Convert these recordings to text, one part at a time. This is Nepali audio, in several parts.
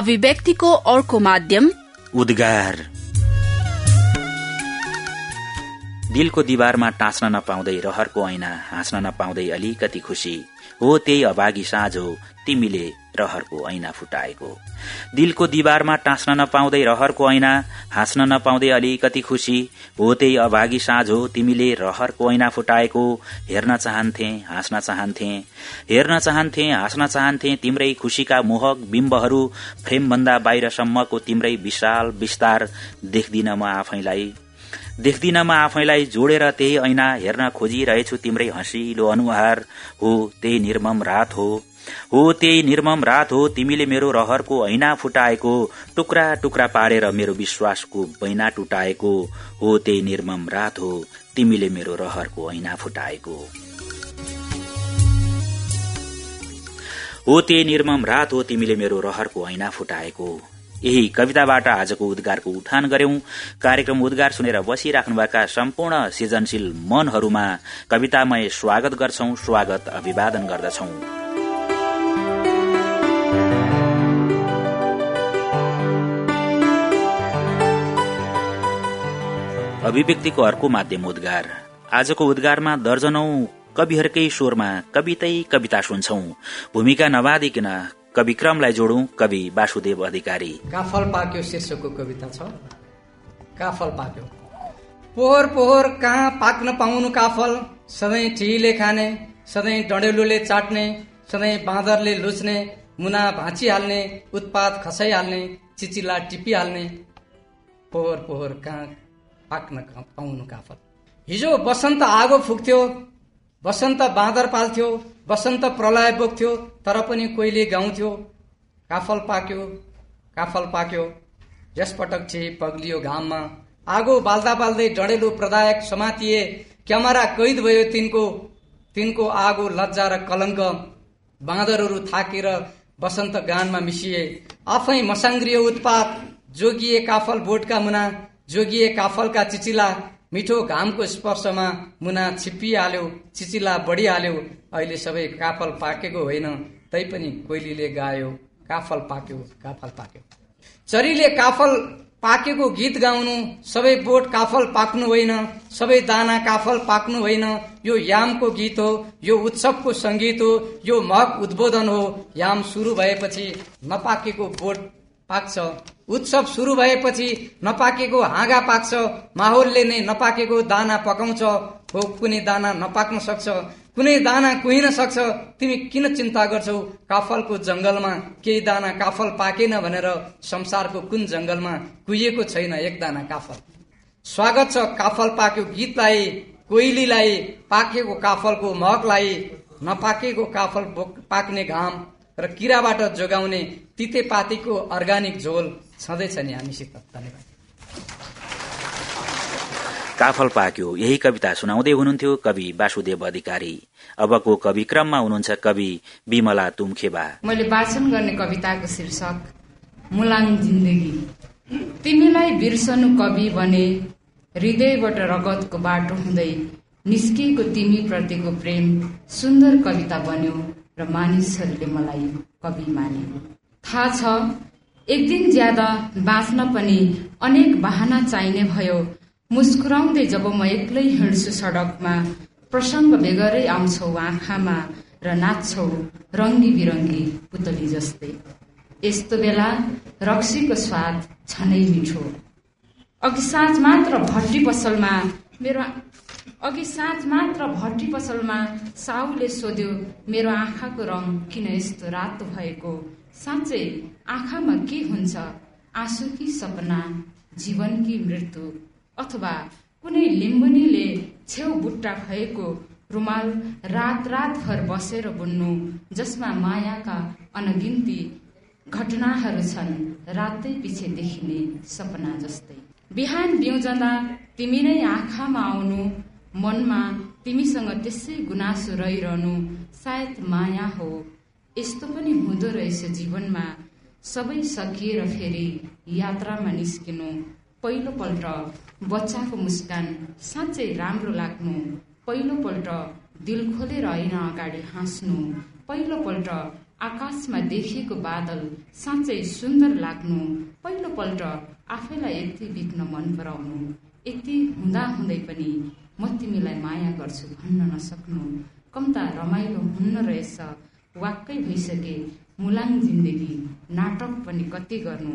अभिव्यक्तिको अर्को माध्यम उद्गार। दिलको दिवारमा टाँच्न नपाउँदै रहरको ऐना हाँस्न नपाउँदै अलिकति खुशी। हो त्यही अभागी साँझ हो तिमीले रहरको ऐना फुटाएको। दिलको दिवारमा टाँच्न नपाउँदै रहरको ऐना हाँस्न नपाउँदै अलिकति खुशी हो त्यही अभागी साँझ हो तिमीले रहरको ऐना फुटाएको हेर्न चाहन्थे हाँस्न चाहन्थे हेर्न चाहन्थे हाँस्न चाहन्थे तिम्रै खुशीका मोहक बिम्बहरू फ्रेमभन्दा बाहिरसम्मको तिम्रै विशाल विस्तार देख्दिन म आफैलाई। देख्दिन म आफैलाई जोडेर त्यही ऐना हेर्न खोजिरहेछु तिम्रै हँसिलो अनुहार हो त्यही निर्मम रात हो हो त्यही निर्मम रात हो तिमीले मेरो रहरको ऐना फुटाएको टुक्रा टुक्रा पारेर मेरो विश्वासको बैना टुटाएको। हो त्यही निर्मम रात हो तिमीले मेरो रहरको ऐना फुटाएको। हो त्यही निर्मम रात हो तिमीले मेरो रहरको ऐना फुटाएको। यही कविताबाट आजको उद्गारको उठान गर्यौं। कार्यक्रम उद्गार सुनेर बसिराख्नुभएका सम्पूर्ण सृजनशील मनहरूमा कवितामय स्वागत गर्छौं स्वागत अभिवादन गर्दछौ। अभिव्यक्तिको अर्को माध्यम उद्गार। आजको उद्गारमा दर्जनौ कविहरूकै स्वरमा कवितै कविता सुन्छौ। भूमिका नवादिकन कवि क्रमलाई जोडौं कवि वासुदेव अधिकारी। काफल पाक्यो शीर्षकको कविता छ? काफल पाक्यो? पोहोर पोहोर कहाँ पाक्न पाउनु काफल सधैँ टिहीले खाने सधैँ डडेलुले चाट्ने सधैँ बाँदरले लुच्ने मुना भाँचिहाल्ने उत्पात खसाइहाल्ने चिचिला टिपिहाल्ने। पोहोर पोहोर कहाँ पाक्न पाउनु काफल हिजो बसन्त आगो फुक्थ्यो बसन्त बाँदर पाल्थ्यो बसन्त प्रलय बोक्थ्यो तर पनि कोहीले गाउँथ्यो। काफल पाक्यो काफल पाक्यो। यसपटक छि पग्लियो घाममा। आगो बाल्दा बाल्दै डढेलो प्रदायक समातिए क्यामेरा कैद भयो तिनको तिनको आगो लज्जा र कलङ्क। बाँदरहरू थाकेर बसन्त गानमा मिसिए। आफै मसाङ्ग्रियो उत्पात जोगिए काफल बोटका मुना। जोगिए काफलका चिचिला मिठो घामको स्पर्शमा मुना छिप्पिहाल्यो चिचिला बढिहाल्यो अहिले सबै काफल पाकेको होइन तैपनि कोइलीले गायो काफल पाक्यो काफल पाक्यो। चरीले काफल पाकेको गीत गाउनु सबै बोट काफल पाक्नु होइन सबै दाना काफल पाक्नु होइन यो यामको गीत हो यो उत्सवको संगीत हो यो महक उद्बोधन हो याम सुरु भएपछि नपाकेको बोट पाक्छ। उत्सव सुरु भएपछि नपाकेको हाँगा पाक्छ। माहौलले नै नपाकेको दाना पकाउँछ। हो कुनै दाना नपाक्न सक्छ। कुनै दाना कुहिन सक्छ। तिमी किन चिन्ता गर्छौ? काफलको जंगलमा केही दाना काफल पाकेन भनेर संसारको कुन जंगलमा कुहिएको छैन एक दाना काफल? स्वागत छ काफल पाक्यो गीतलाई कोइलीलाई पाकेको काफलको महकलाई नपाकेको काफल पाक्ने घाम र किराबाट जोगाउने तितेपातीको अर्ग्यानिक झोल छँदैछ नि हामीसित। धन्यवाद। काफल पाक्यो। यही कविता सुनाउँदै हुनुहुन्थ्यो कवि वासुदेव अधिकारी। अबको कवि क्रममा हुनुहुन्छ कवि विमला तुमखेबा। मैले वाचन गर्ने कविताको शीर्षक मुलाङ जिन्दगी। तिमीलाई बिर्सनु कवि भने हृदयबाट रगतको बाटो हुँदै निस्किएको तिमी प्रतिको प्रेम सुन्दर कविता बन्यो र मानिसहरूले मलाई कवि माने। थाहा छ एक दिन ज्यादा बाँच्न पनि अनेक बाहना चाहिने भयो। मुस्कुराउँदै जब म एक्लै हिँड्छु सडकमा प्रसङ्ग बेगरै आउँछौ आँखामा र नाच्छौ रङ्गी बिरङ्गी पुतली जस्तै। यस्तो बेला रक्सीको स्वाद छनै मिठो। अघि साँझ मात्र भट्टी पसलमा मेरो अघि साँझ मात्र भट्टी पसलमा साहुले सोध्यो मेरो आँखाको रङ किन यस्तो रातो भएको? साँच्चै आँखामा के हुन्छ? आँसु कि सपना? जीवन कि मृत्यु? अथवा कुनै लिम्बुनीले छेउ बुट्टा खएको रुमाल रात रातभर बसेर बुन्नु जसमा मायाका अनगिन्ती घटनाहरू छन् रातै पछि देखिने सपना जस्तै। बिहान बिउजँदा तिमी नै आँखामा आउनु मनमा तिमीसँग त्यसै गुनासो रहिरहनु सायद माया हो। यस्तो पनि हुँदो रहेछ जीवनमा। सबै सकिएर फेरि यात्रामा निस्किनु पहिलो पल्ट बच्चाको मुस्कान साँच्चै राम्रो लाग्नु पहिलो पल्ट दिल खोलेर ऐना अगाडि हाँस्नु पहिलो पल्ट आकाशमा देखिएको बादल साँच्चै सुन्दर लाग्नु पहिलोपल्ट आफैलाई यति बित्न मन पराउनु। यति हुँदा हुँदै पनि म तिमीलाई माया गर्छु भन्न नसक्नु। कम्ता रमाइलो हुन्न रहेछ। वाक्कै भइसके मुलाङ जिन्दगी नाटक पनि कति गर्नु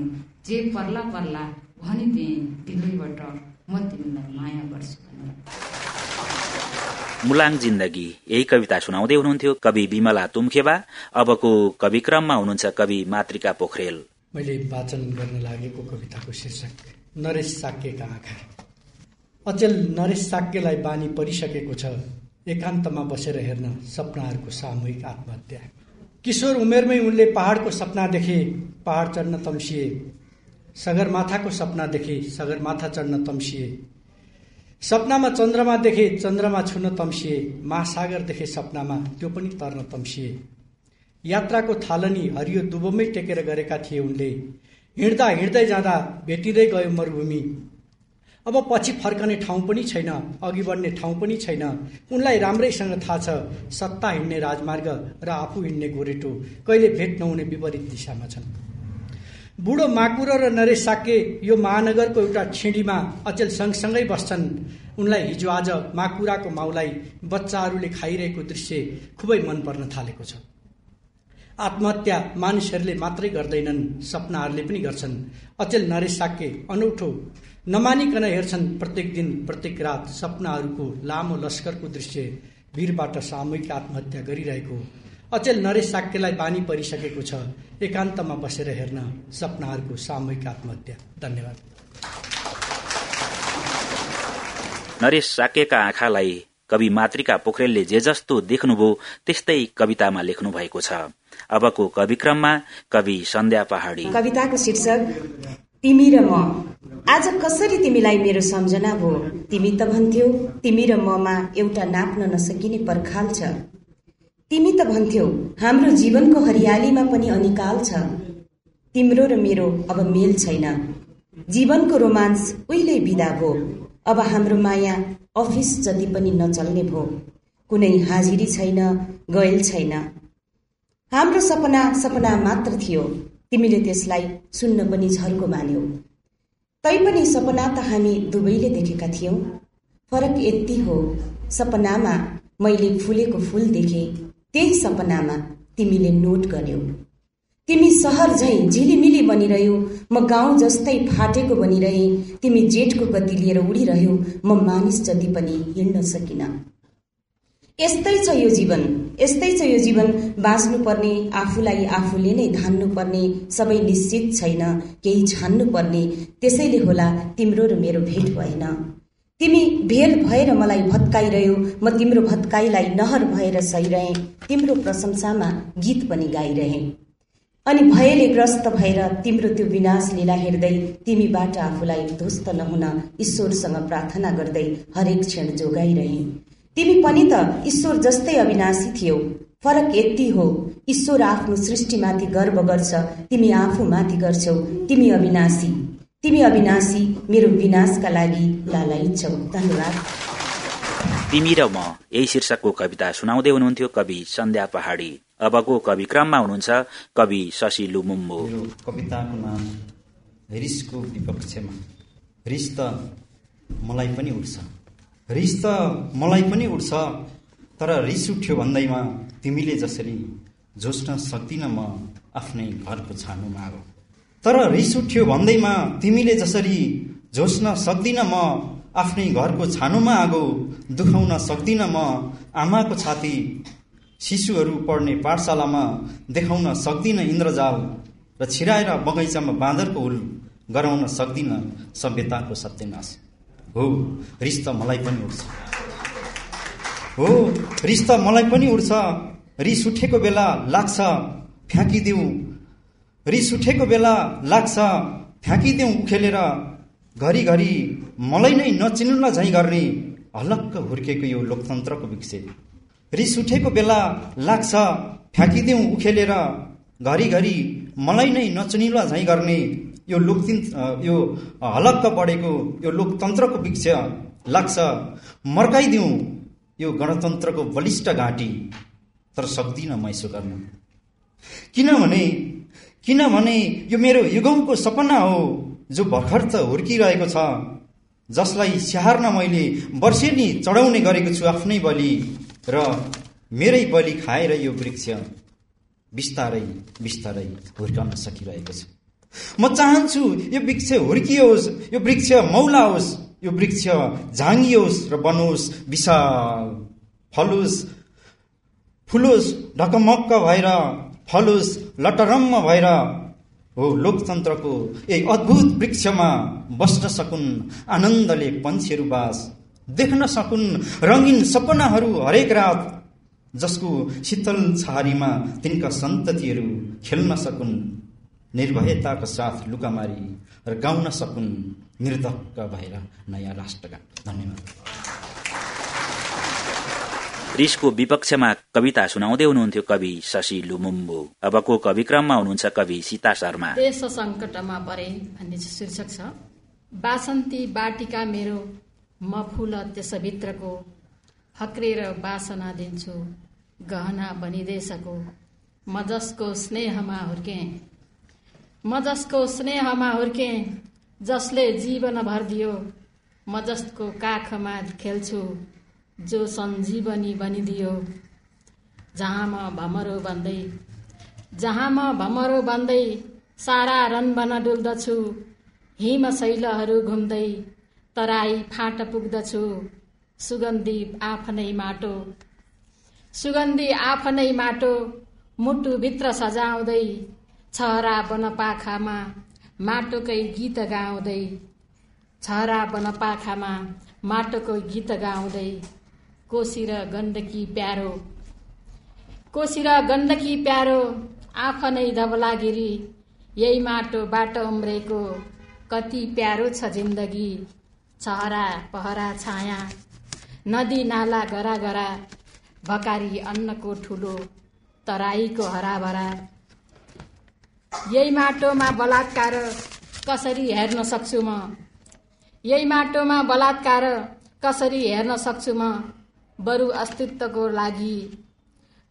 जे पर्ला पर्ला भनिदिएँ दिलैबाट म तिमीलाई माया गर्छु भनेर। मुलाङ जिन्दगी यही कविता सुनाउँदै हुनुहुन्थ्यो। कवि विमला तुमखेबा अबको कविक्रममा हुनुहुन्छ कवि मातृका पोखरेल। मैले वाचन गर्न लागेको कविताको शीर्षक नरेश साक्यका आँखा। अचेल नरेश साक्यलाई बानी परिसकेको छ। एकान्तमा बसेर हेर्न सपनाहरूको सामूहिक आत्महत्या। किशोर उमेरमै उनले पहाडको सपना देखे पहाड चढ्न तम्सिए। सगरमाथाको सपना देखे सगरमाथा चढ्न तम्सिए। सपनामा चन्द्रमा देखे चन्द्रमा छुन तम्सिए। महासागर देखे सपनामा त्यो पनि तर्न तम्सिए। यात्राको थालनी हरियो दुबोमै टेकेर गरेका थिए उनले। हिँड्दा हिँड्दै जाँदा भेटिँदै गयो मरुभूमि। अब पछि फर्कने ठाउँ पनि छैन अघि बढ्ने ठाउँ पनि छैन। उनलाई राम्रैसँग थाहा छ सत्ता हिँड्ने राजमार्ग र आफू हिँड्ने गोरेटो कहिले भेट नहुने विपरीत दिशामा छन्। बुढो माकुरो र नरेश साके यो महानगरको एउटा छिडीमा अचेल सँगसँगै बस्छन्। उनलाई हिजो आज माकुराको माउलाई बच्चाहरूले खाइरहेको दृश्य खुबै मन पर्न थालेको छ। आत्महत्या मानिसहरूले मात्रै गर्दैनन् सपनाहरूले पनि गर्छन्। अचेल नरेश साके अनौठो नमानिकन हेर्छन् प्रत्येक दिन प्रत्येक रात सपनाहरूको लामो लस्करको दृश्य वीरबाट सामूहिक आत्महत्या गरिरहेको अचेल नरेश साक्यलाई बानी परिसकेको छ। एकान्तमा बसेर हेर्न सपनाहरूको सामूहिक आत्महत्या। धन्यवाद। नरेश साकेका आँखालाई कवि मातृका पोखरेलले जे जस्तो देख्नुभयो त्यस्तै कवितामा लेख्नु भएको छ। अबको कविक्रममा कवि सन्ध्या पहाडी। कविताको शीर्षक तिमी र म। आज कसरी तिमीलाई मेरो सम्झना भो तिमी त भन्थ्यौ तिमी र ममा एउटा नाप्न नसकिने पर्खाल छ। तिमी त भन्थ्यौ हाम्रो जीवनको हरियालीमा पनि अनिकाल छ। तिम्रो र मेरो अब मेल छैन। जीवनको रोमान्स उहिले बिदा भो अब हाम्रो माया अफिस जति पनि नचल्ने भो कुनै हाजिरी छैन गयल छैन। हाम्रो सपना सपना मात्र थियो। तिमीले त्यसलाई सुन्न पनि झर्को मान्यौ। तैपनि सपना त हामी दुवैले देखेका थियौँ। फरक यति हो सपनामा मैले फुलेको फुल देखे त्यही सपनामा तिमीले नोट गर्यौ। तिमी सहर झै झिलिमिली बनिरह्यौ म गाउँ जस्तै फाटेको बनिरहे तिमी जेठको गति लिएर उडिरह्यौ म मानिस जति पनि हिँड्न सकिन। यस्तै छ यो जीवन। यस्तै छ यो जीवन। बाँच्नुपर्ने आफूलाई आफूले नै धान्नुपर्ने सबै निश्चित छैन केही छान्नु पर्ने त्यसैले होला तिम्रो र मेरो भेट भएन। तिमी भेट भएर मलाई भत्काइरह्यो म तिम्रो भत्काइलाई नहर भएर सहिरहे। तिम्रो प्रशंसामा गीत पनि गाइरहे। अनि भयले ग्रस्त भएर तिम्रो त्यो विनाश लीला हेर्दै तिमीबाट आफूलाई ध्वस्त नहुन ईश्वरसँग प्रार्थना गर्दै हरेक क्षण जोगाइरहे। तिमी पनि त ईश्वर जस्तै अविनाशी थियौ। फरक यति हो ईश्वर आफ्नो सृष्टिमाथि गर्व गर्छ तिमी आफू माथि गर्छौ तिमी अविनाशी। तिमी अविनाशी मेरो विनाशका लागि लालाइ छौ। धन्यवाद। तिमी र म यही शीर्षकको कविता सुनाउँदै हुनुहुन्थ्यो कवि सन्ध्या पहाडी। अबको कवि क्रममा हुनुहुन्छ कवि शशि लुमुम्बो। कविताको नाम रिसको विपक्षमा। रिस त मलाई पनि उठ्छ। रिस त मलाई पनि उठ्छ तर रिस उठ्यो भन्दैमा तिमीले जसरी जोस्न सक्दिन म आफ्नै घरको छानो माग। तर रिस उठ्यो भन्दैमा तिमीले जसरी जोस्न सक्दिन म आफ्नै घरको छानोमा आगो दुखाउन सक्दिन म आमाको छाती शिशुहरू पढ्ने पाठशालामा देखाउन सक्दिन इन्द्रजाल र छिराएर बगैँचामा बाँदरको हुल गराउन सक्दिन सभ्यताको सत्यनाश। हो रिस त मलाई पनि उठ्छ। हो रिस त मलाई पनि उठ्छ। रिस उठेको बेला लाग्छ फ्याँकिदेऊ रिस उठेको बेला लाग्छ फ्याँकिदेऊ उखेलेर। घरिघरि मलाई नै नचिन्नुलाई झैँ गर्ने हलक्क हुर्केको यो लोकतन्त्रको विकसित रिस उठेको बेला लाग्छ फ्याँकिदेऊ उखेलेर। घरिघरि मलाई नै नचिनिला झैँ गर्ने यो लोकतिन यो हलक्क बढेको यो लोकतन्त्रको वृक्ष लाग्छ। मर्काइदिउँ यो गणतन्त्रको बलिष्ठ घाँटी। तर सक्दिनँ म यसो गर्न। किनभने किनभने यो मेरो युगौँको सपना हो जो भर्खर त हुर्किरहेको छ जसलाई स्याहार्न मैले वर्षेनी चढाउने गरेको छु आफ्नै बलि र मेरै बलि खाएर यो वृक्ष। बिस्तारै बिस्तारै हुर्काउन सकिरहेको छ। म चाहन्छु यो वृक्ष हुर्कियोस् यो वृक्ष मौलाओस् यो वृक्ष झाङ्गियोस् र बनोस् विशाल फलोस् फुलोस् ढकमक्क भएर फलोस् लटरम्म भएर हो लोकतन्त्रको यही अद्भुत वृक्षमा बस्न सकुन् आनन्दले पन्छीहरू बास देख्न सकुन् रङ्गिन सपनाहरू हरेक रात जसको शीतल छहारीमा तिनका सन्ततिहरू खेल्न सकुन् निर्भयताका साथ लुकामारी र गाउन सकुन् निर्धक्क भएर नयाँ राष्ट्रका धन्यवाद। रिसको विपक्षमा कविता सुनाउँदै हुनुहुन्थ्यो कवि शशि लुमुम्बु। अबको कविक्रममा हुनुहुन्छ कवि सीता शर्मा। देश सङ्कटमा परे भन्ने शीर्षक छ। बासन्ती बाटिका मेरो म फुल त्यसभित्रको हक्रेर बासना दिन्छु गहना बनिदेशको म जसको स्नेहमा हुर्के। म जसको स्नेहमा हुर्के जसले जीवन भरिदियो म जसको काखमा खेल्छु जो सञ्जीवनी बनिदियो। जहाँ म भमरो बन्दै जहाँ म भमरो बन्दै सारा रन बन डुल्दछु हिम शैलहरू घुम्दै तराई फाट पुग्दछु। सुगन्धी आफ्नै माटो। सुगन्धी आफ्नै माटो मुटुभित्र सजाउँदै छहरा बनपाखामा माटोकै गीत गाउँदै। छहरा बनपाखामा माटोको गीत गाउँदै। कोसी र गण्डकी प्यारो। कोसी र गण्डकी प्यारो आफनै धवलागिरी यही माटोबाट उम्रेको। कति प्यारो छ जिन्दगी छहरा पहरा छाया। नदी नाला गरा गरा भकारी अन्नको ठुलो तराईको हराभरा। यही माटोमा बलात्कार कसरी हेर्न सक्छु म? यही माटोमा बलात्कार कसरी हेर्न सक्छु म? बरु अस्तित्वको लागि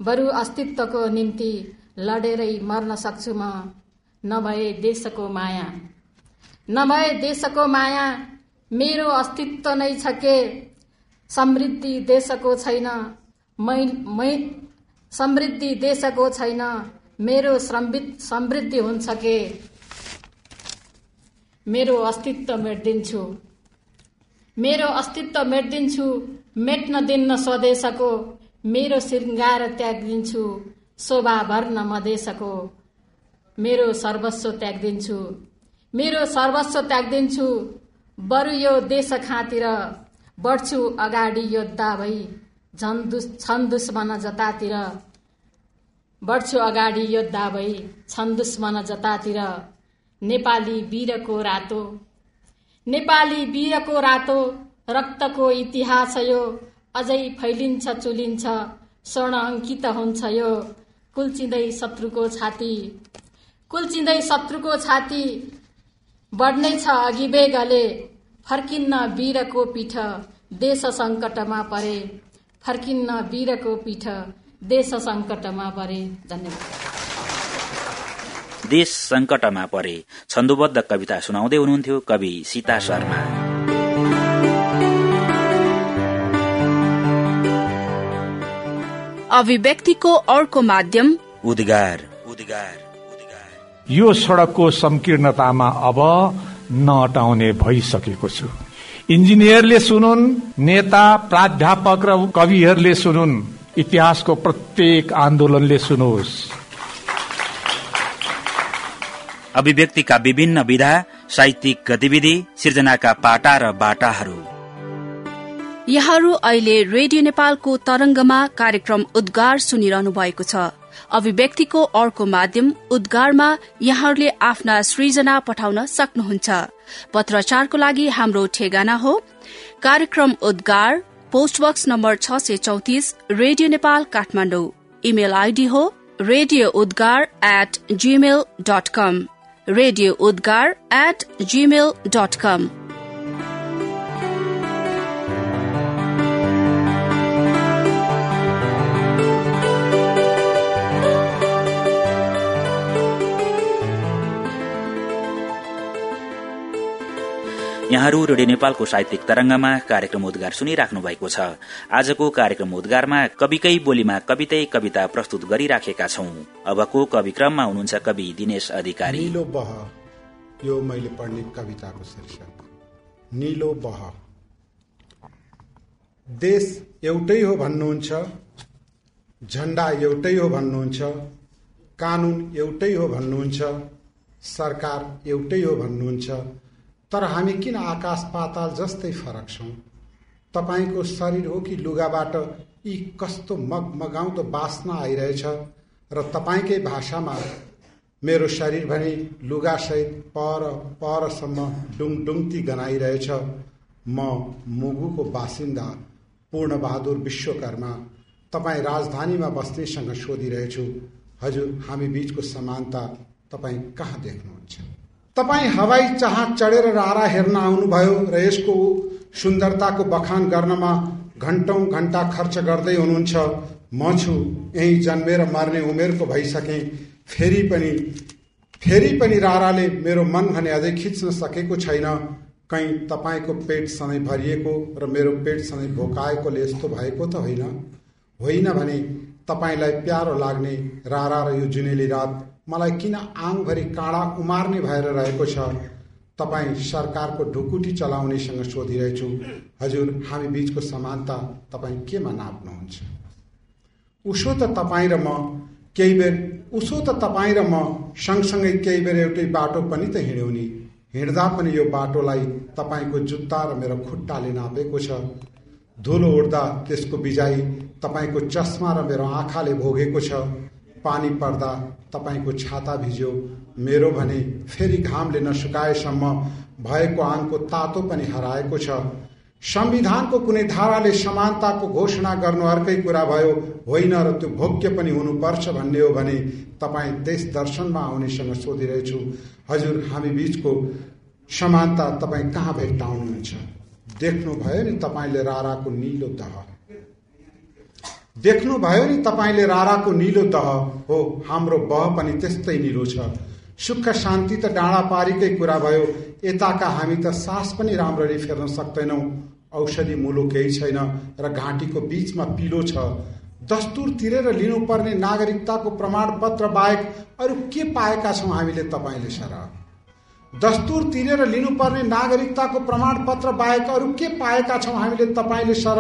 बरु अस्तित्वको निम्ति लडेरै मर्न सक्छु म? नभए देशको माया। नभए देशको माया मेरो अस्तित्व नै छ के? समृद्धि देशको छैन। मै समृद्धि देशको छैन। मेरो समृद्धि हुन्छ के? मेरो अस्तित्व मेटिदिन्छु मेरो अस्तित्व मेटिदिन्छु मेट्न दिन्न स्वदेशको। मेरो श्रृङ्गार त्यागिदिन्छु शोभा भर्न मदेशको मेरो सर्वस्व त्यागिदिन्छु। मेरो सर्वस्व त्यागिदिन्छु। बरु यो देश खातिर बढ्छु अगाडि योद्धा भई झन् दुस छन् दुश्मन जतातिर। बढ्छु अगाडि योद्धा भई छन् दुश्मन जतातिर। नेपाली वीरको रातो। नेपाली वीरको रातो रक्तको इतिहास यो। अझै फैलिन्छ चुलिन्छ स्वर्ण अङ्कित हुन्छ यो। कुल्चिँदै शत्रुको छाती। कुल्चिँदै शत्रुको छाती। बढ्नै छ अघि बेगले। फर्किन्न वीरको पीठ देश सङ्कटमा परे। फर्किन्न वीरको पीठ देश सङ्कटमा परे। धन्यवाद। देश सङ्कटमा परे। छन्दोबद्ध कविता सुनाउँदै हुनुहुन्थ्यो कवि सीता शर्मा। अभिव्यक्तिको अर्को माध्यम उद्गार। उद्गार। उद्गार। यो सड़कको संकीर्णतामा अब नअटाउने भइसकेको छु। इन्जिनियरले सुनुन् नेता प्राध्यापक र कविहरूले सुनुन् इतिहासको प्रत्येक आन्दोलनले सुनोस्। अभिव्यक्तिका विभिन्न विधा साहित्यिक गतिविधि सृजनाका पाटा र बाटाहरू। यहाँहरू अहिले रेडियो नेपालको तरंगमा कार्यक्रम उद्गार सुनिरहनु भएको छ। अभिव्यक्तिको अर्को माध्यम उद्गारमा यहाँहरूले आफ्ना सृजना पठाउन सक्नुहुन्छ। पत्रचारको लागि हाम्रो ठेगाना हो कार्यक्रम उद्गार पोस्टबक्स नम्बर छ सय चौतिस radio Nepal Kathmandu. Email ID हो radio Udgar at gmail dot com radio Udgar at gmail dot com यहाँहरू रेडियो नेपालको साहित्यिक तरंगमा कार्यक्रम उद्गार सुनिराख्नु भएको छ। आजको कार्यक्रम उद्गारमा कविकै बोलीमा कवितै कविता प्रस्तुत गरिराखेका छौं। अबको कविक्रममा हुनुहुन्छ कवि दिनेश अधिकारी। निलो बह मैले पढ्ने कविताको शीर्षक। निलो देश एउटै हो भन्नुहुन्छ झण्डा एउटै हो भन्नुहुन्छ कानून एउटै हो भन्नुहुन्छ सरकार एउटै हो भन्नुहुन्छ तर हामी किन आकाश पाताल जस्तै फरक छौँ? तपाईँको शरीर हो कि लुगाबाट यी कस्तो मगमगाउँदो बास्ना आइरहेछ र तपाईँकै भाषामा मेरो शरीर भने लुगासहित पर परसम्म डुङडुङ्ती गनाइरहेछ। म मुगुको बासिन्दा पूर्णबहादुर विश्वकर्मा तपाईँ राजधानीमा बस्नेसँग सोधिरहेछु। हजुर हामी बीचको समानता तपाईँ कहाँ देख्नुहुन्छ? तपाईँ हवाई जहाज चढेर रारा हेर्न आउनुभयो र यसको सुन्दरताको बखान गर्नमा घन्टौं घन्टा खर्च गर्दै हुनुहुन्छ। म छु यही जन्मेर मर्ने उमेरको भइसके। फेरि पनि फेरि पनि राराले मेरो मन भने अझै खिच्न सकेको छैन। कहीँ तपाईँको पेट सधैँ भरिएको र मेरो पेट सधैँ भोकाएकोले यस्तो भएको त होइन? होइन भने तपाईँलाई प्यारो लाग्ने रारा र यो जुनेली रात मलाई किन आङभरि काँडा उमार्ने भएर रहेको छ? तपाईँ सरकारको ढुकुटी चलाउनेसँग सोधिरहेछु। हजुर हामी बीचको समानता तपाईँ केमा नाप्नुहुन्छ? उसो त तपाईँ र म केही बेर उसो त तपाईँ र म सँगसँगै केही बेर एउटै बाटो पनि त हिँड्यौँ नि। हिँड्दा पनि यो बाटोलाई तपाईँको जुत्ता र मेरो खुट्टाले नापेको छ। धुलो उड्दा त्यसको बिजाई तपाईँको चस्मा र मेरो आँखाले भोगेको छ। पानी पर्दा तपाईँको छाता भिज्यो। मेरो भने फेरि घामले नसुकाएसम्म भएको आङको तातो पनि हराएको छ। संविधानको कुनै धाराले समानताको घोषणा गर्नु अर्कै कुरा भयो। होइन र त्यो भोग्य पनि हुनुपर्छ भन्ने हो भने तपाईँ देश दर्शनमा आउनेसँग सोधिरहेछु। हजुर हामी बीचको समानता तपाईँ कहाँ भेट्टाउनुहुन्छ देख्नुभयो नि तपाईँले राराको निलो दह। देख्नुभयो नि तपाईँले राराको निलो दह। हो हाम्रो बह पनि त्यस्तै निलो छ। सुख शान्ति त डाँडा पारीकै कुरा भयो। यताका हामी त सास पनि राम्ररी फेर्न सक्दैनौ। औषधि मुलो केही छैन र घाँटीको बीचमा पिलो छ। दस्तुर तिरेर लिनुपर्ने नागरिकताको प्रमाणपत्र बाहेक अरू के पाएका छौँ हामीले तपाईँले सर? दस्तुर तिरेर लिनुपर्ने नागरिकताको प्रमाणपत्र बाहेक अरू के पाएका छौँ हामीले तपाईँले सर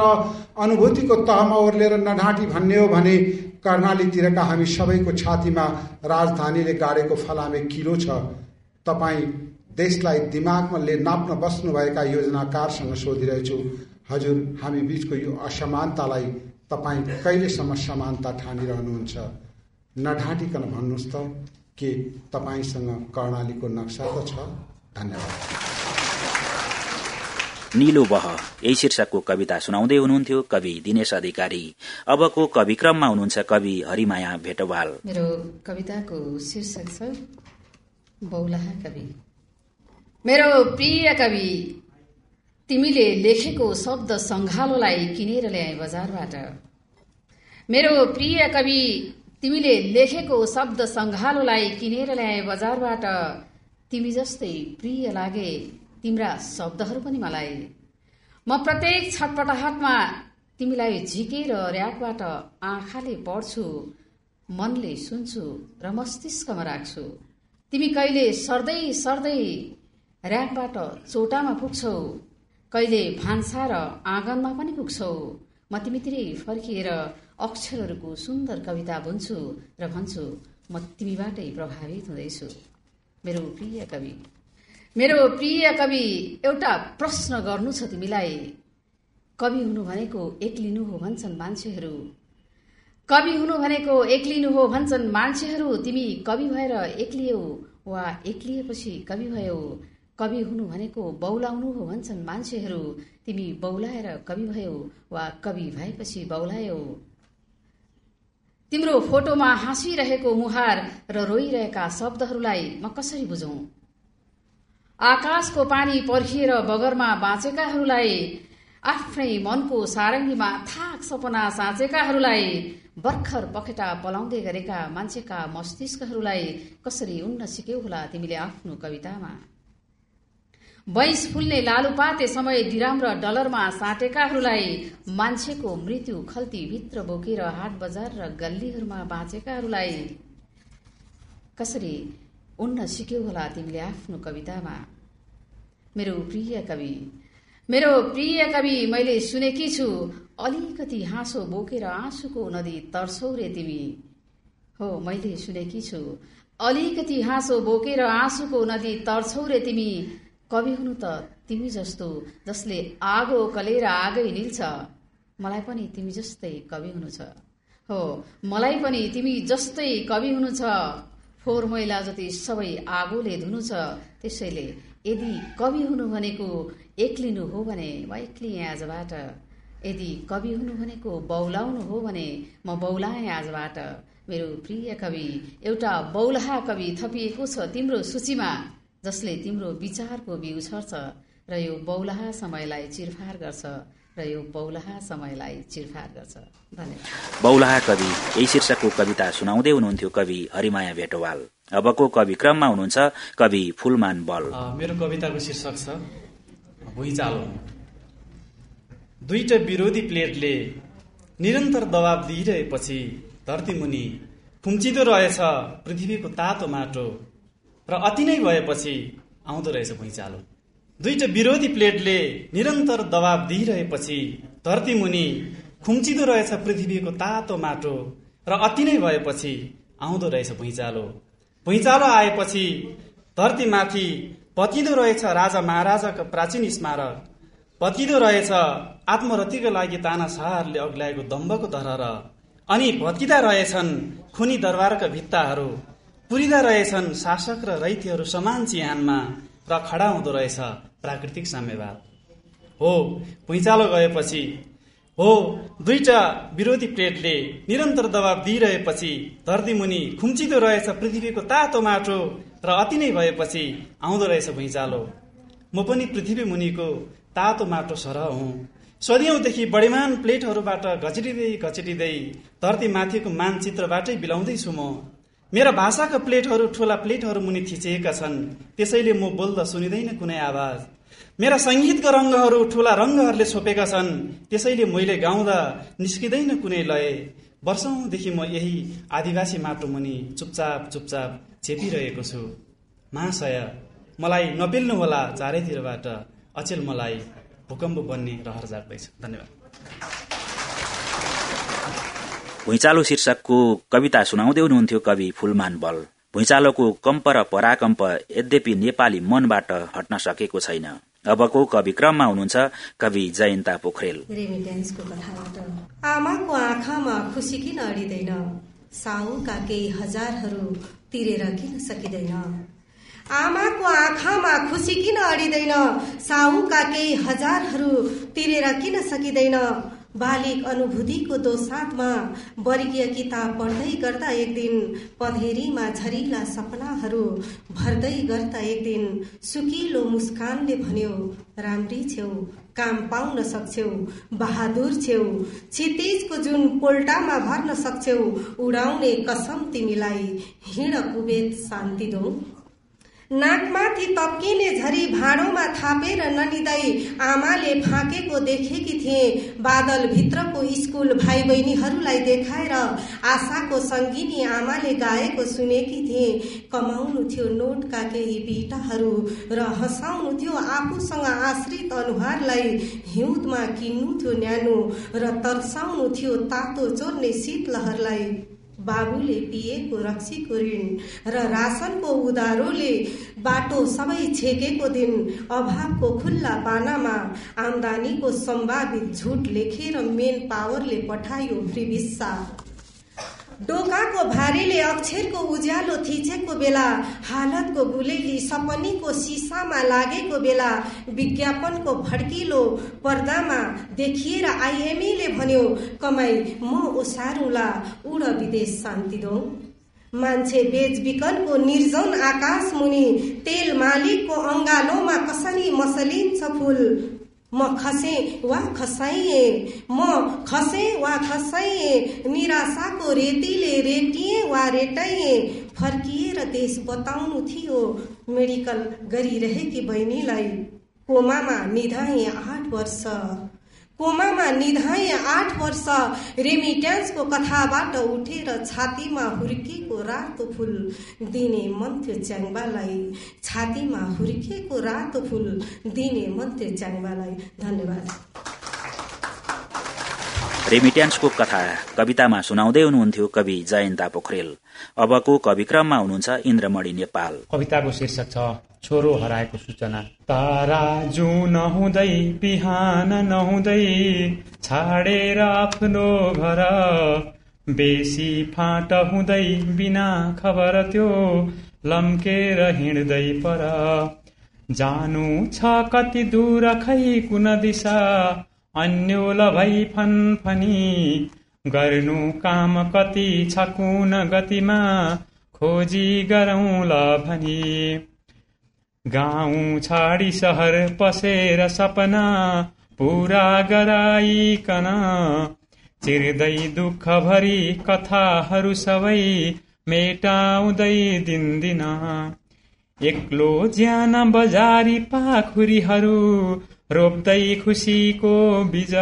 अनुभूतिको तहमा ओर्लेर नढाँटी भन्ने हो भने कर्णालीतिरका हामी सबैको छातीमा राजधानीले गाडेको फलामे किलो छ। तपाईँ देशलाई दिमागमा ले नाप्न बस्नुभएका योजनाकारसँग सोधिरहेछु। हजुर हामी बिचको यो असमानतालाई तपाईँ कहिलेसम्म समानता ठानिरहनुहुन्छ? नढाँटिकन भन्नुहोस् त। के तपाईँसँग कर्णालीको नक्सा त छ? धन्यवाद। निलो बह यही शीर्षकको कविता सुनाउँदै हुनुहुन्थ्यो कवि दिनेश अधिकारी। अबको कविक्रममा हुनुहुन्छ कवि हरिमाया भेटवाल। मेरो कविताको शीर्षक छ बौलाहा कवि। मेरो प्रिय कवि तिमीले लेखेको शब्द सङ्घालोलाई किनेर ल्याए बजारबाट। मेरो प्रिय कवि तिमीले लेखेको शब्द सङ्घालोलाई किनेर ल्याए बजारबाट तिमी जस्तै प्रिय लागे तिम्रा शब्दहरू पनि मलाई। म प्रत्येक छटपटाहटमा तिमीलाई झिकेर ऱ्याकबाट आँखाले पढ्छु मनले सुन्छु र मस्तिष्कमा राख्छु। तिमी कहिले सर्दै सर्दै ऱ्याकबाट चोटामा पुग्छौ कहिले भान्सा र आँगनमा पनि पुग्छौ। म तिमीतिरै फर्किएर अक्षरहरूको सुन्दर कविता बुन्छु र भन्छु म तिमीबाटै प्रभावित हुँदैछु। मेरो प्रिय कवि। मेरो प्रिय कवि एउटा प्रश्न गर्नु छ तिमीलाई। कवि हुनु भनेको एक्लिनु हो भन्छन् मान्छेहरू। कवि हुनु भनेको एक्लिनु हो भन्छन् मान्छेहरू। तिमी कवि भएर एक्लियौ वा एक्लिएपछि कवि भयौ। कवि हुनु भनेको बौलाउनु हो भन्छन् मान्छेहरू। तिमी बौलाएर कवि भयौ वा कवि भएपछि बौलायौ। तिम्रो फोटोमा हाँसिरहेको मुहार र रोइरहेका शब्दहरूलाई म कसरी बुझौं? आकाशको पानी पर्खिएर बगरमा बाँचेकाहरूलाई आफ्नै मनको सारङ्गीमा थाक सपना साँचेकाहरूलाई भर्खर पखेटा पलाउँदै गरेका मान्छेका मस्तिष्कहरूलाई कसरी उन्न सिक्यौ होला तिमीले आफ्नो कवितामा? भैँस फुल्ने लालुपाते समय डिराम र डलरमा साटेकाहरूलाई मान्छेको मृत्यु खल्ती भित्र बोकेर हाट बजार र गल्लीहरूमा बाँचेकाहरूलाई कसरी उन्न सिक्यौ होला तिमीले आफ्नो कवितामा? मेरो प्रिय कवि मेरो प्रिय कवि मैले सुनेकी छु। अलिकति हाँसो बोकेर आँसुको नदी तर्सौ रे तिमी। हो मैले सुनेकी छु। अलिकति हाँसो बोकेर आँसुको नदी तर्छौ रे तिमी। कवि हुनु त तिमी जस्तो जसले आगो कलेर आगै निल्छ। मलाई पनि तिमी जस्तै कवि हुनु छ। हो मलाई पनि तिमी जस्तै कवि हुनु छ। फोहोर मैला जति सबै आगोले धुनु छ त्यसैले यदि कवि हुनु भनेको एक्लिनु हो भने म एक्लिएँ आजबाट। यदि कवि हुनु भनेको बौलाउनु हो भने म बौलाएँ आजबाट। मेरो प्रिय कवि एउटा बौलाहा कवि थपिएको छ तिम्रो सूचीमा। जसले तिम्रो विचारको बिउ छर्छ र यो बौलाहा समयलाई चिरफार गर्छ र यो बौलाहा समयलाई चिरफार गर्छ। धन्यवाद। बौलाहा कवि यही शीर्षकको कविता सुनाउँदै हुनुहुन्थ्यो कवि हरिमाया भेटवाल। अबको कवि क्रममा हुनुहुन्छ कवि फुलमान बल। मेरो कविताको शीर्षक छ भुइँचालो। दुईटा विरोधी प्लेटले निरन्तर दबाब दिइरहेपछि धरती मुनि खुम्चिँदो रहेछ पृथ्वीको तातो माटो। र अति नै भएपछि आउँदो रहेछ भुइँचालो दुईटा विरोधी प्लेटले निरन्तर दबाब दिइरहेपछि धरती मुनि खुम्चिँदो रहेछ पृथ्वीको तातो माटो र अति नै भएपछि आउँदो रहेछ भुइँचालो भुइँचालो आएपछि धरतीमाथि पतिदो रहेछ राजा महाराजाको प्राचीन स्मारक। पतिदो रहेछ आत्मरतिको लागि ताना शाहहरूले अग्ल्याएको दम्बको धर अनि भत्किँदा रहेछन् खुनी दरबारका भित्ताहरू। पुरिँदा रहेछन् शासक र रैतीहरू समान चिहानमा र खडा हुँदो रहेछ प्राकृतिक साम्यवाद। हो भुइँचालो गएपछि हो दुईटा विरोधी प्लेटले निरन्तर दबाब दिइरहेपछि धरती मुनि खुम्चिँदो रहेछ पृथ्वीको तातो माटो र अति नै भएपछि आउँदो रहेछ भुइँचालो। म पनि पृथ्वी मुनिको तातो माटो सरह हुँ। सदियौँदेखि बढीमान प्लेटहरूबाट घचिटिँदै घचिटिँदै धरती माथिको मानचित्रबाटै बिलाउँदैछु म। मेरा भाषाका प्लेटहरू ठुला प्लेटहरू मुनि थिचिएका छन्। त्यसैले म बोल्दा सुनिँदैन कुनै आवाज। मेरा सङ्गीतका रङ्गहरू ठुला रङ्गहरूले छोपेका छन्। त्यसैले मैले गाउँदा निस्किँदैन कुनै लय। वर्षौंदेखि म यही आदिवासी माटो मुनि चुपचाप चुपचाप छेपिरहेको छु। महाशय मलाई नपिल्नुहोला चारैतिरबाट। अचेल मलाई भूकम्प बन्ने रहर जाग्दैछ। धन्यवाद। भुइँचालो शीर्षकको कविता सुनाउँदै हुनुहुन्थ्यो कवि फुलमान बल। भुइँचालोको कम्प र पराकम्प यद्यपि नेपाली मनबाट हट्न सकेको छैन। अबको कवि क्रममा हुनुहुन्छ कवि जयन्ता पोखरेल। आमाको आँखामा खुसी किन अडिँदैन? साहुका केही हजारहरू तिरेर किन सकिँदैन? आमाको आँखामा खुसी किन अडिँदैन? साहुका केही हजारहरू तिरेर किन सकिँदैन? बालिक अनुभूतिको दोसाथमा वर्गीय किताब पढ्दै गर्दा एक दिन पधेरीमा झरिला सपनाहरू भर्दै गर्दा एक दिन सुकिलो मुस्कानले भन्यो राम्री छेउ काम पाउन सक्छौ बहादुर छेउ क्षितिजको जुन पोल्टामा भर्न सक्छौ उडाउने कसम तिमीलाई हिँड कुबेत शान्ति दो। नाकमाथि तप्किने झरी भाँडोमा थापेर ननिँदै आमाले फाँकेको देखेकी थिए। बादल भित्रको स्कुल भाइ बहिनीहरूलाई देखाएर आशाको सङ्गिनी आमाले गाएको सुनेकी थिए। कमाउनु थियो नोटका केही बिटाहरू र हँसाउनु थियो आफूसँग आश्रित अनुहारलाई। हिउँदमा किन्नु थियो न्यानो र तर्साउनु थियो तातो चोर्ने शीतलहरलाई। बाबुले पिएको रक्सीको ऋण र रासनको उधारोले बाटो सबै छेकेको दिन अभावको खुल्ला बानामा आमदानीको सम्भावित झुट लेखेर मेन पावरले पठायो फ्रिबिस्सा डोकाको भारीले अक्षरको उज्यालो थिचेको बेला हालतको गुलेली सपनीको सिसामा लागेको बेला विज्ञापनको भड्किलो पर्दामा देखिएर आइएमईले भन्यो कमाई म ओसारुला उड विदेश शान्ति दो। मान्छे बेचबिकनको निर्जन आकाश मुनि तेल मालिकको अङ्गालोमा कसरी मसलिन्छ फुल? म खसे वा खसाइए म खसे वा खसाइए निराशाको रेतीले रेटिए वा रेटाइए। फर्किएर देश बताउनु थियो मेडिकल गरिरहेकी बहिनीलाई। कोमामा निधाए आठ वर्ष। कोमामा निधाए आठ वर्ष रेमिट्यान्सको कथाबाट उठेर छातीमा हुर्किएको रातो फुल दिने मन थियो च्याङ्बालाई। छातीमा हुर्किएको रातो फुल दिने मन थियो च्याङ्बालाई। धन्यवाद। रेमिट्यान्सको कथा कवितामा सुनाउँदै हुनुहुन्थ्यो कवि जयन्ता पोखरेल। अबको कविक्रममा हुनुहुन्छ इन्द्रमणि नेपाल। कविताको शीर्षक छ छोरो हराएको सूचना। तारा जु नहुँदै बिहान नहुँदै छाडेर आफ्नो घर। बेसी फाँट हुँदै बिना खबर त्यो लम्केर हिँड्दै पर। जानु छ कति दूर खै कुन दिशा? अन्योल भई फनफनी गर्नु काम कति छ कुन गतिमा खोजी गरौँला भनी गाउँ छाडी सहर पसेर सपना पुरा गराइकन चिर्दै दुःख भरी कथाहरू सबै मेटाउँदै दिन्दिन। एक्लो ज्यान बजारी पाखुरीहरू रोप्दै खुसीको बिज।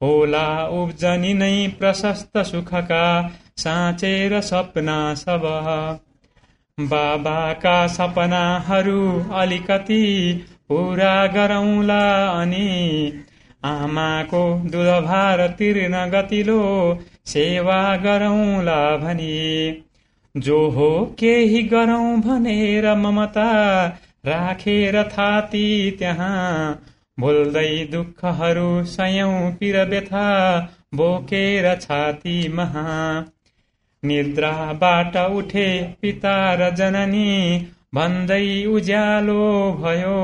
होला उब्जनी नै प्रशस्त सुखका साँचेर सपना सब। बाबाका सपनाहरू अलिकति पुरा गरौँला अनि आमाको दुधभार तिर्न गतिलो सेवा गरौँला भनी। जो हो केही गरौँ भनेर ममता राखेर थाती त्यहाँ बोल्दै दुःखहरू सयौं पिर व्यथा बोकेर छाती महा। निद्राबाट उठे पिता र जननी भन्दै उज्यालो भयो।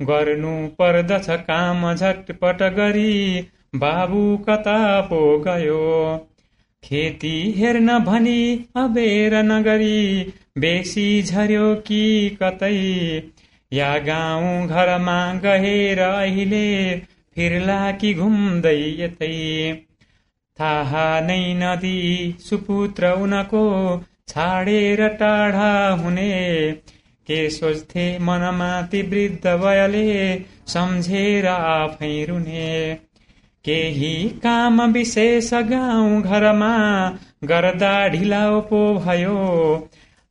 गर्नु पर्दछ काम झटपट गरी बाबु कता पो गयो। खेती हेर्न भनी अबेर नगरी बेसी झर्यो कि कतै? या गाउँ घरमा गएर अहिले फिर्ला कि घुम्दै यतै? थाहा नै नदी सुपुत्र उनको छाडेर टाढा हुने। के सोच्थे मनमा ती वृद्ध बयले सम्झेर आफै रुने। केही काम विशेष गाउँ घरमा गर्दा ढिलाउ पो भयो।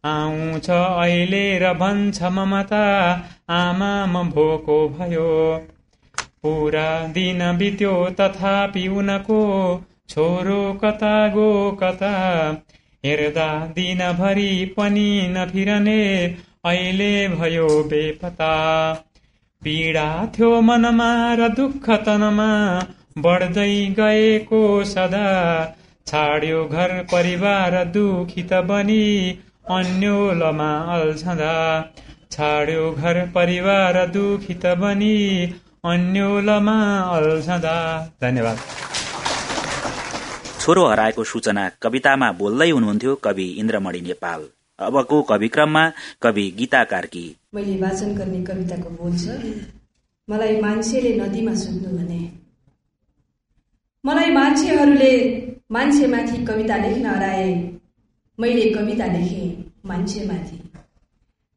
आउँछ अहिले र भन्छ ममता आमा भोको भयो। पुरा दिन बित्यो तथापि उनको छोरो कता गो कता। हेर्दा दिनभरि पनि नफिरने अहिले भयो बेपता पीडा थियो मनमा र दुःख तनमा बढ्दै गएको सदा। छाड्यो घर परिवार दुखित बनी अन्योलमा अल्झँदा छाड्यो घर परिवार दुखित बनी अन्योलमा अल्झँदा धन्यवाद। छोरो हराएको सूचना कवितामा बोल्दै हुनुहुन्थ्यो कवि इन्द्रमणि नेपाल। अबको कविक्रममा कवि गीता कार्की। मैले वाचन गर्ने कविताको बोल छ। मलाई मान्छेले नदीमा सुत्नु भने मलाई मान्छेहरूले मान्छेमाथि कविता लेख्न हराए। मैले कविता लेखे मान्छेमाथि।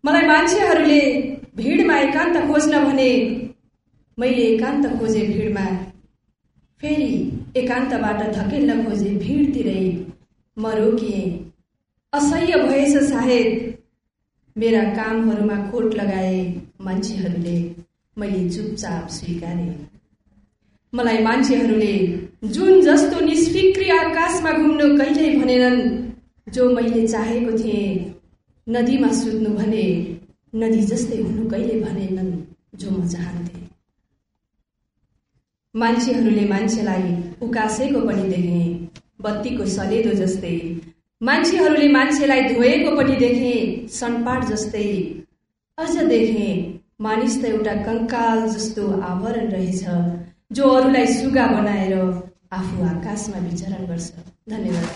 मलाई मान्छेहरूले भिडमा एकान्त खोज्न भने मैले एकान्त खोजे भिडमा। फेरि एकान्तबाट धकेल्न खोजे भिडतिरै म रोकिएँ। असह्य भएछ सायद मेरा कामहरूमा खोट लगाए मान्छेहरूले मैले चुपचाप स्वीकारे। मलाई मान्छेहरूले जुन जस्तो निष्फिक्री आकाशमा घुम्नु कहिल्यै भनेनन् जो मैले चाहेको थिएँ नदीमा सुत्नु भने नदी जस्तै हुनु कहिले भनेनन् जो म चाहन्थे। मान्छेहरूले मान्छेलाई उकासेको पनि देखे बत्तीको सलेदो जस्तै। मान्छेहरूले मान्छेलाई धोएको पनि देखे सनपाट जस्तै। अझ देखे मानिस त एउटा कङ्काल जस्तो आवरण रहेछ। जो अरूलाई सुगा बनाएर आफू आकाशमा विचरण गर्छ। धन्यवाद।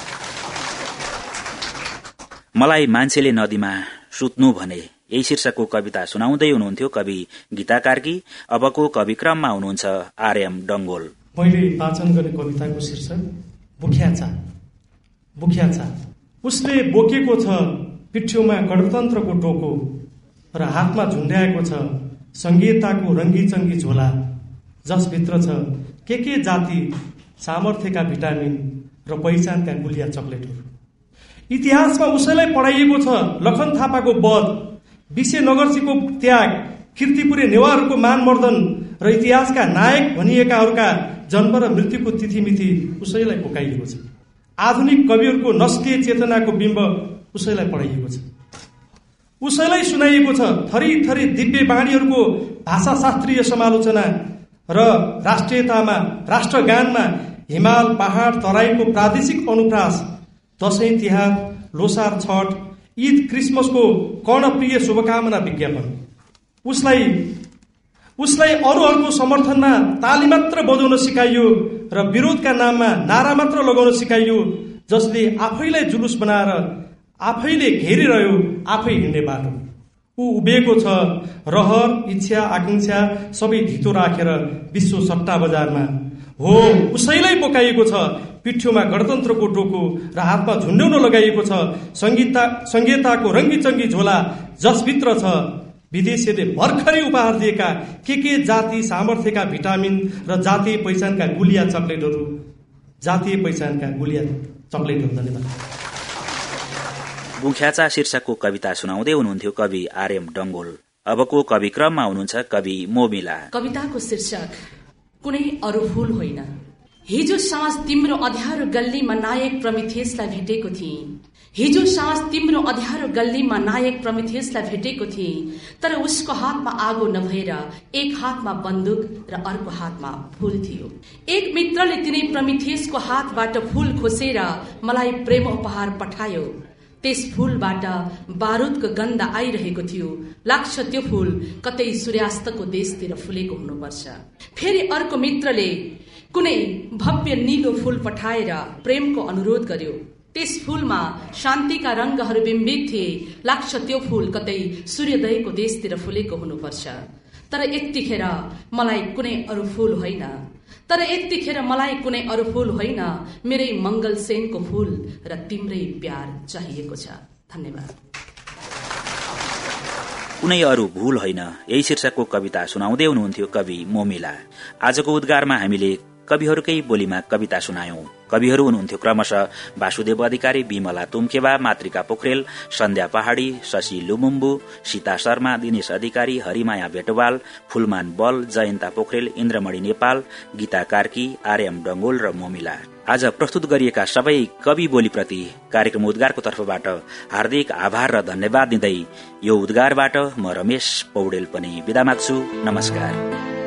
मलाई मान्छेले नदीमा सुत्नु भने यही शीर्षकको कविता सुनाउँदै हुनुहुन्थ्यो कवि गीता कार्की। अबको कविक्रममा हुनुहुन्छ आरएम डंगोल मैले वाचन गर्ने कविताको शीर्षक बुख्याचा बुख्याचा उसले बोकेको छ पिठ्यौमा गणतन्त्रको टोको र हातमा झुन्ड्याएको छ संघीयताको रङ्गी झोला। जसभित्र छ। के के जाति सामर्थ्यका भिटामिन र पहिचानका गुलिया चक्लेटहरू? इतिहासमा उसैलाई पढाइएको छ लखन थापाको वध विषय नगरजीको त्याग किर्तिपुरे नेवारहरूको मानमर्दन र इतिहासका नायक भनिएकाहरूका जन्म र मृत्युको तिथिमिथि उसैलाई पोकाइएको छ। आधुनिक कविहरूको नस्के चेतनाको बिम्ब उसैलाई पढाइएको छ। उसैलाई सुनाइएको छ थरी थरी दिव्य बाणीहरूको भाषाशास्त्रीय समालोचना र राष्ट्रियतामा राष्ट्रगानमा हिमाल पहाड तराईको प्रादेशिक अनुप्रास दसैँ तिहार लोसार छठ ईद क्रिसमसको कर्णप्रिय शुभकामना विज्ञापन। उसलाई उसलाई अरूहरूको समर्थनमा ताली मात्र बजाउन सिकाइयो र विरोधका नाममा नारा मात्र लगाउन सिकाइयो जसले आफैलाई जुलुस बनाएर आफैले घेरिरह्यो आफै हिँड्ने बाटो। ऊ उभिएको छ। रहर इच्छा आकांक्षा सबै धितो राखेर विश्व सट्टा बजारमा। हो उसैलाई बोकाइएको छ। पिठ्योमा गणतन्त्रको टोको र हातमा झुन्ड्याउन लगाइएको छ। संगीता संहिताको रङ्गी चङ्गी झोला जसभित्र छ। विदेशीले भर्खरै उपहार दिएका के के जाति सामर्थ्यका भिटामिन र जातीय पहिचानका गुलिया चक्लेटहरू। जातीय पहिचानका गुलिया चक्लेटहरू धन्यवाद। बुख्याचा शीर्षकको कविता सुनाउँदै हुनुहुन्थ्यो कवि आरएम डंगोल अबको कवि क्रममा हुनुहुन्छ कवि मोमिला। कविताको शीर्षक कुनै अरू फूल होइन। हिजो साँझ तिम्रो अध्यारो गल्लीमा नायक प्रमिथेसलाई भेटेको थिए। हिजो साँझ तिम्रो अध्यारो गल्लीमा नायक प्रमिथेसलाई भेटेको थिए। तर उसको हातमा आगो नभएर एक हातमा बन्दुक र अर्को हातमा फूल थियो। एक मित्रले तिनै प्रमिथेसको हातबाट फूल खोसेर मलाई प्रेम उपहार पठायो। त्यस फूलबाट बारूदको गन्ध आइरहेको थियो। लाग्छ त्यो फूल कतै सूर्यास्तको देशतिर फुलेको हुनुपर्छ। फेरि अर्को मित्रले कुनै भव्य निलो फूल पठाएर प्रेमको अनुरोध गर्यो। त्यस फूलमा शान्तिका रंगहरू बिम्बित थिए। लाग्छ त्यो फूल कतै सूर्योदयको देशतिर फुलेको हुनुपर्छ। तर यतिखेर मलाई कुनै अरू फूल होइन। तर यतिखेर मलाई कुनै अरू फूल होइन। मेरै मंगल सेनको फूल र तिम्रै प्यार चाहिएको छ। धन्यवाद। कुनै अरू भूल होइन। यही शीर्षकको कविता सुनाउँदै हुनुहुन्थ्यो कवि मोमिला। आजको उद्गारमा हामीले कविहरूकै बोलीमा कविता सुनायौं। कविहरू हुनुहुन्थ्यो क्रमशः वासुदेव अधिकारी विमला तुमखेवा मातृका पोखरेल सन्ध्या पहाड़ी शशी लुमुम्बु सीता शर्मा दिनेश अधिकारी हरिमाया भेटवाल फुलमान बल जयन्ता पोखरेल इन्द्रमणि नेपाल गीता कार्की आर्यम डंगोल र मोमिला। आज प्रस्तुत गरिएका सबै कवि बोलीप्रति कार्यक्रम उद्गारको तर्फबाट हार्दिक आभार र धन्यवाद दिँदै यो उद्गारबाट म रमेश पौडेल पनि विदा माग्छु। नमस्कार।